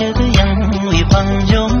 chữ dân uy bằng giống